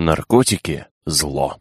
Наркотики – зло.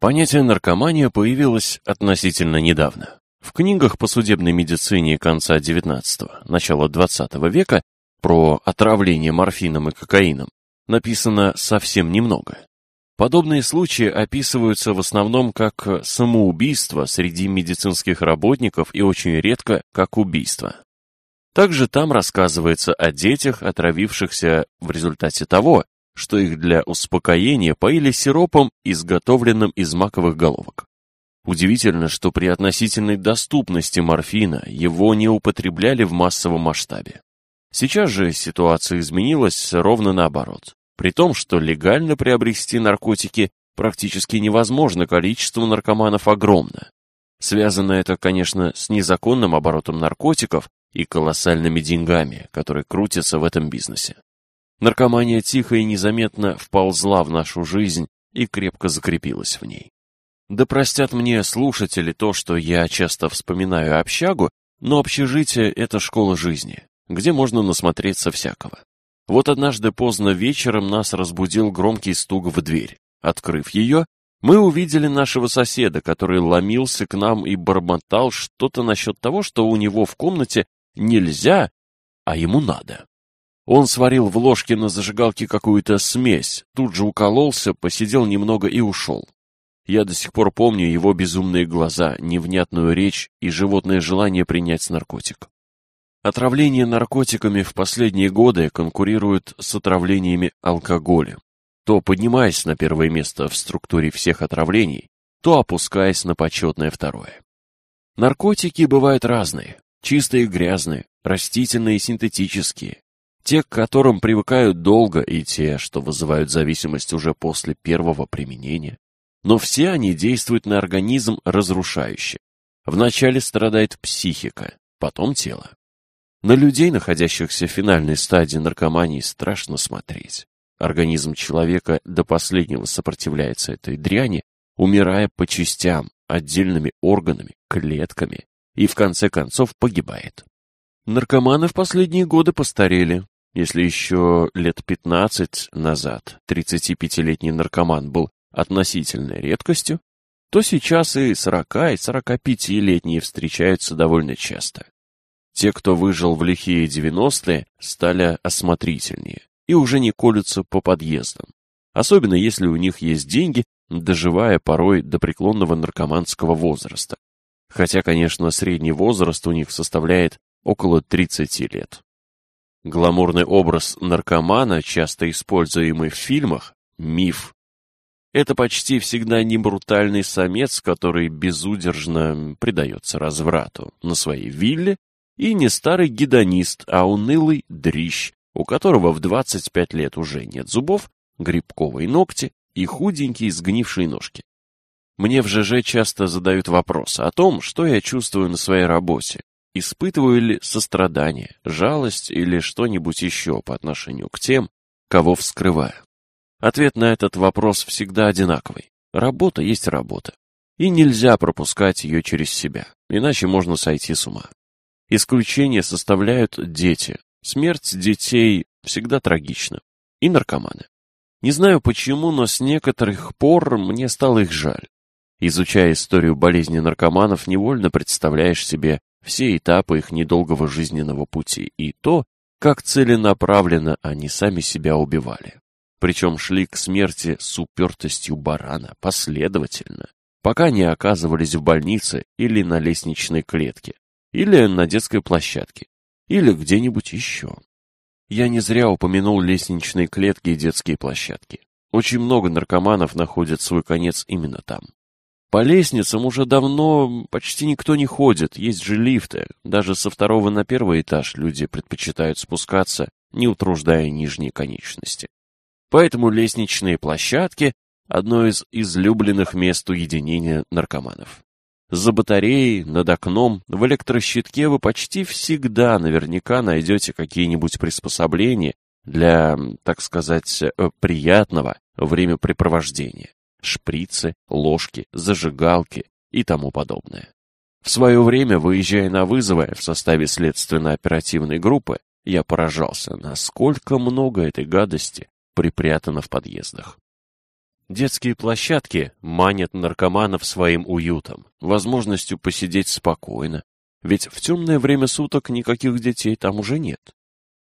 Понятие наркомания появилось относительно недавно. В книгах по судебной медицине конца XIX – начала XX века про отравление морфином и кокаином написано совсем немного. Подобные случаи описываются в основном как самоубийство среди медицинских работников и очень редко как убийство. Также там рассказывается о детях, отравившихся в результате того, что их для успокоения поили сиропом, изготовленным из маковых головок. Удивительно, что при относительной доступности морфина его не употребляли в массовом масштабе. Сейчас же ситуация изменилась ровно наоборот. При том, что легально приобрести наркотики практически невозможно, количество наркоманов огромно. Связано это, конечно, с незаконным оборотом наркотиков и колоссальными деньгами, которые крутятся в этом бизнесе. Наркомания тихо и незаметно вползла в нашу жизнь и крепко закрепилась в ней. Да простят мне слушатели то, что я часто вспоминаю общагу, но общежитие — это школа жизни, где можно насмотреться всякого. Вот однажды поздно вечером нас разбудил громкий стук в дверь. Открыв ее, мы увидели нашего соседа, который ломился к нам и бормотал что-то насчет того, что у него в комнате нельзя, а ему надо. Он сварил в ложке на зажигалке какую-то смесь, тут же укололся, посидел немного и ушел. Я до сих пор помню его безумные глаза, невнятную речь и животное желание принять наркотик. Отравление наркотиками в последние годы конкурирует с отравлениями алкоголем. То поднимаясь на первое место в структуре всех отравлений, то опускаясь на почетное второе. Наркотики бывают разные. Чистые и грязные, растительные и синтетические, те, к которым привыкают долго, и те, что вызывают зависимость уже после первого применения. Но все они действуют на организм разрушающе. Вначале страдает психика, потом тело. На людей, находящихся в финальной стадии наркомании, страшно смотреть. Организм человека до последнего сопротивляется этой дряни, умирая по частям, отдельными органами, клетками и в конце концов погибает. Наркоманы в последние годы постарели, если еще лет 15 назад 35-летний наркоман был относительной редкостью, то сейчас и 40 и 45-летние встречаются довольно часто. Те, кто выжил в лихие 90-е, стали осмотрительнее и уже не колются по подъездам, особенно если у них есть деньги, доживая порой до преклонного наркоманского возраста. Хотя, конечно, средний возраст у них составляет около 30 лет. Гламурный образ наркомана, часто используемый в фильмах, — миф. Это почти всегда не брутальный самец, который безудержно предается разврату на своей вилле, и не старый гедонист, а унылый дрищ, у которого в 25 лет уже нет зубов, грибковые ногти и худенькие сгнившие ножки. Мне в ЖЖ часто задают вопрос о том, что я чувствую на своей работе, Испытываю ли сострадание, жалость или что-нибудь еще по отношению к тем, кого вскрываю? Ответ на этот вопрос всегда одинаковый. Работа есть работа. И нельзя пропускать ее через себя, иначе можно сойти с ума. Исключение составляют дети. Смерть детей всегда трагична. И наркоманы. Не знаю почему, но с некоторых пор мне стало их жаль. Изучая историю болезни наркоманов, невольно представляешь себе все этапы их недолгого жизненного пути и то, как целенаправленно они сами себя убивали. Причем шли к смерти с упертостью барана, последовательно, пока не оказывались в больнице или на лестничной клетке, или на детской площадке, или где-нибудь еще. Я не зря упомянул лестничные клетки и детские площадки. Очень много наркоманов находят свой конец именно там. По лестницам уже давно почти никто не ходит, есть же лифты. Даже со второго на первый этаж люди предпочитают спускаться, не утруждая нижние конечности. Поэтому лестничные площадки – одно из излюбленных мест уединения наркоманов. За батареей, над окном, в электрощитке вы почти всегда наверняка найдете какие-нибудь приспособления для, так сказать, э, приятного времяпрепровождения шприцы, ложки, зажигалки и тому подобное. В свое время, выезжая на вызовы в составе следственно-оперативной группы, я поражался, насколько много этой гадости припрятано в подъездах. Детские площадки манят наркоманов своим уютом, возможностью посидеть спокойно, ведь в темное время суток никаких детей там уже нет.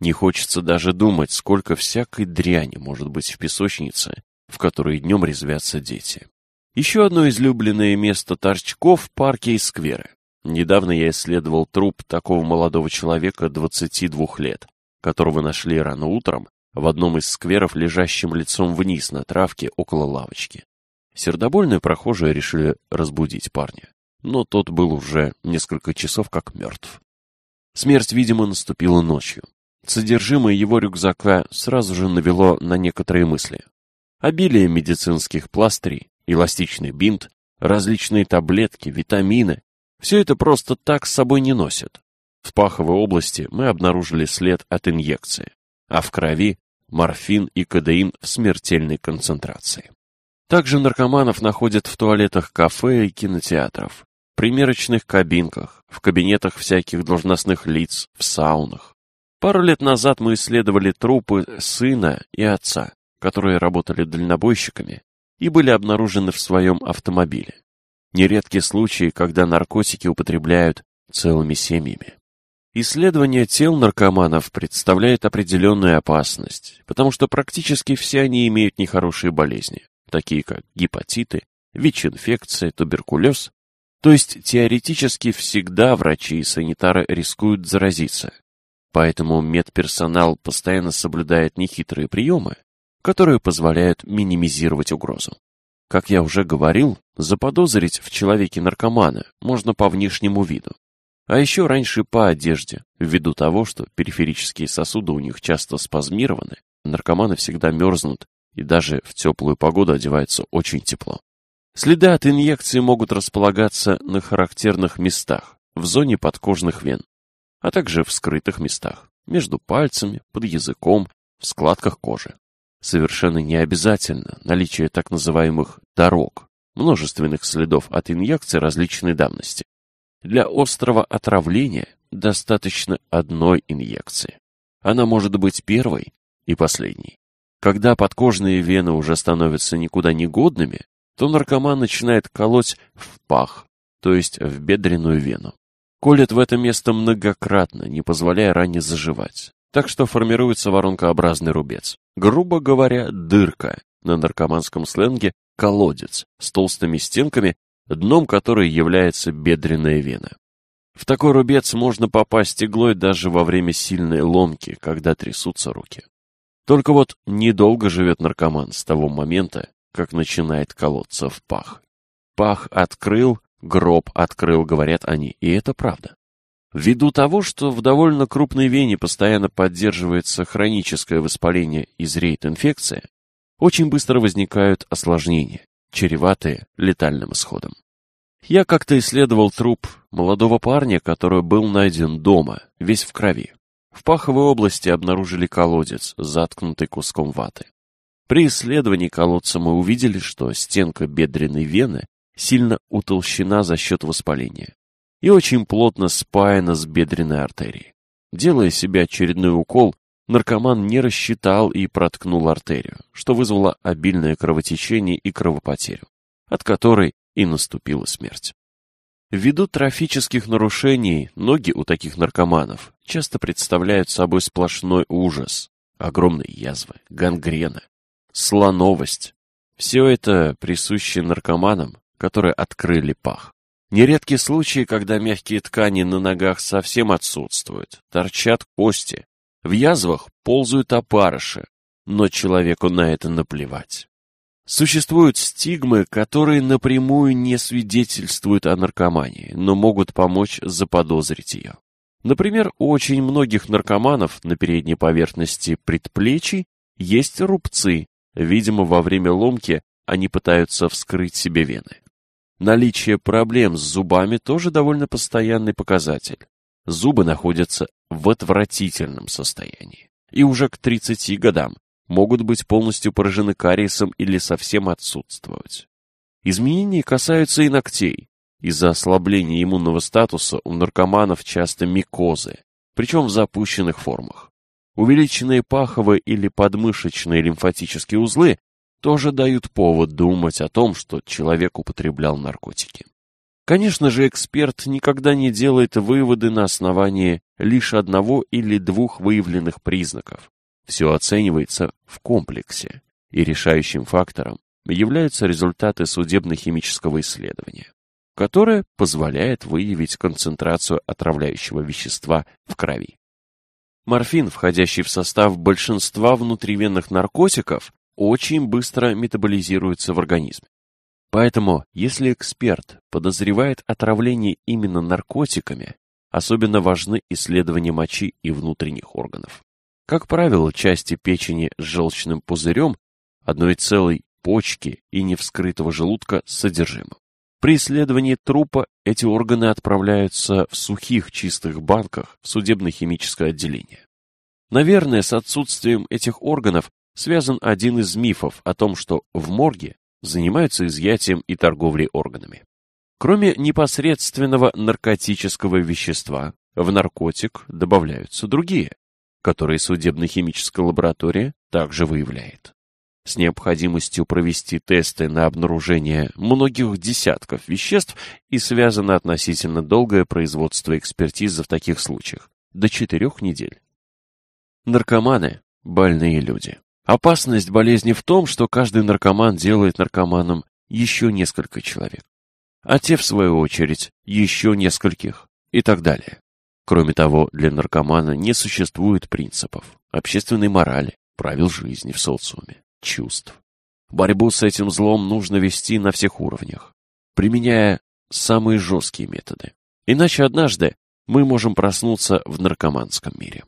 Не хочется даже думать, сколько всякой дряни может быть в песочнице, в которой днем резвятся дети. Еще одно излюбленное место торчков – парки и скверы. Недавно я исследовал труп такого молодого человека 22 лет, которого нашли рано утром в одном из скверов, лежащим лицом вниз на травке около лавочки. Сердобольные прохожие решили разбудить парня, но тот был уже несколько часов как мертв. Смерть, видимо, наступила ночью. Содержимое его рюкзака сразу же навело на некоторые мысли. Обилие медицинских пластырей, эластичный бинт, различные таблетки, витамины – все это просто так с собой не носят. В паховой области мы обнаружили след от инъекции, а в крови – морфин и кадеин в смертельной концентрации. Также наркоманов находят в туалетах кафе и кинотеатров, примерочных кабинках, в кабинетах всяких должностных лиц, в саунах. Пару лет назад мы исследовали трупы сына и отца которые работали дальнобойщиками и были обнаружены в своем автомобиле. Нередки случаи, когда наркотики употребляют целыми семьями. Исследование тел наркоманов представляет определенную опасность, потому что практически все они имеют нехорошие болезни, такие как гепатиты, вич-инфекции, туберкулез. То есть теоретически всегда врачи и санитары рискуют заразиться. Поэтому медперсонал постоянно соблюдает нехитрые приемы, которые позволяют минимизировать угрозу. Как я уже говорил, заподозрить в человеке наркомана можно по внешнему виду, а еще раньше по одежде, ввиду того, что периферические сосуды у них часто спазмированы, наркоманы всегда мерзнут и даже в теплую погоду одеваются очень тепло. Следы от инъекции могут располагаться на характерных местах, в зоне подкожных вен, а также в скрытых местах, между пальцами, под языком, в складках кожи совершенно не обязательно наличие так называемых «дорог», множественных следов от инъекции различной давности. Для острого отравления достаточно одной инъекции. Она может быть первой и последней. Когда подкожные вены уже становятся никуда не годными, то наркоман начинает колоть в пах, то есть в бедренную вену. Колет в это место многократно, не позволяя ране заживать. Так что формируется воронкообразный рубец. Грубо говоря, дырка, на наркоманском сленге колодец с толстыми стенками, дном которой является бедренная вена. В такой рубец можно попасть иглой даже во время сильной ломки, когда трясутся руки. Только вот недолго живет наркоман с того момента, как начинает колоться в пах. Пах открыл, гроб открыл, говорят они, и это правда. Ввиду того, что в довольно крупной вене постоянно поддерживается хроническое воспаление и зреет инфекция, очень быстро возникают осложнения, чреватые летальным исходом. Я как-то исследовал труп молодого парня, который был найден дома, весь в крови. В паховой области обнаружили колодец, заткнутый куском ваты. При исследовании колодца мы увидели, что стенка бедренной вены сильно утолщена за счет воспаления и очень плотно спаяна с бедренной артерией. Делая себе очередной укол, наркоман не рассчитал и проткнул артерию, что вызвало обильное кровотечение и кровопотерю, от которой и наступила смерть. Ввиду трофических нарушений ноги у таких наркоманов часто представляют собой сплошной ужас, огромные язвы, гангрена, слоновость. Все это присуще наркоманам, которые открыли пах. Нередки случаи, когда мягкие ткани на ногах совсем отсутствуют, торчат кости, в язвах ползают опарыши, но человеку на это наплевать. Существуют стигмы, которые напрямую не свидетельствуют о наркомании, но могут помочь заподозрить ее. Например, у очень многих наркоманов на передней поверхности предплечий есть рубцы, видимо, во время ломки они пытаются вскрыть себе вены. Наличие проблем с зубами тоже довольно постоянный показатель. Зубы находятся в отвратительном состоянии. И уже к 30 годам могут быть полностью поражены кариесом или совсем отсутствовать. Изменения касаются и ногтей. Из-за ослабления иммунного статуса у наркоманов часто микозы, причем в запущенных формах. Увеличенные паховые или подмышечные лимфатические узлы тоже дают повод думать о том, что человек употреблял наркотики. Конечно же, эксперт никогда не делает выводы на основании лишь одного или двух выявленных признаков. Все оценивается в комплексе, и решающим фактором являются результаты судебно-химического исследования, которое позволяет выявить концентрацию отравляющего вещества в крови. Морфин, входящий в состав большинства внутривенных наркотиков, очень быстро метаболизируется в организме. Поэтому, если эксперт подозревает отравление именно наркотиками, особенно важны исследования мочи и внутренних органов. Как правило, части печени с желчным пузырем, одной целой почки и невскрытого желудка с содержимым. При исследовании трупа эти органы отправляются в сухих чистых банках в судебно-химическое отделение. Наверное, с отсутствием этих органов связан один из мифов о том, что в морге занимаются изъятием и торговлей органами. Кроме непосредственного наркотического вещества, в наркотик добавляются другие, которые судебно-химическая лаборатория также выявляет. С необходимостью провести тесты на обнаружение многих десятков веществ и связано относительно долгое производство экспертизы в таких случаях – до четырех недель. Наркоманы – больные люди. Опасность болезни в том, что каждый наркоман делает наркоманом еще несколько человек, а те, в свою очередь, еще нескольких и так далее. Кроме того, для наркомана не существует принципов, общественной морали, правил жизни в социуме, чувств. Борьбу с этим злом нужно вести на всех уровнях, применяя самые жесткие методы. Иначе однажды мы можем проснуться в наркоманском мире.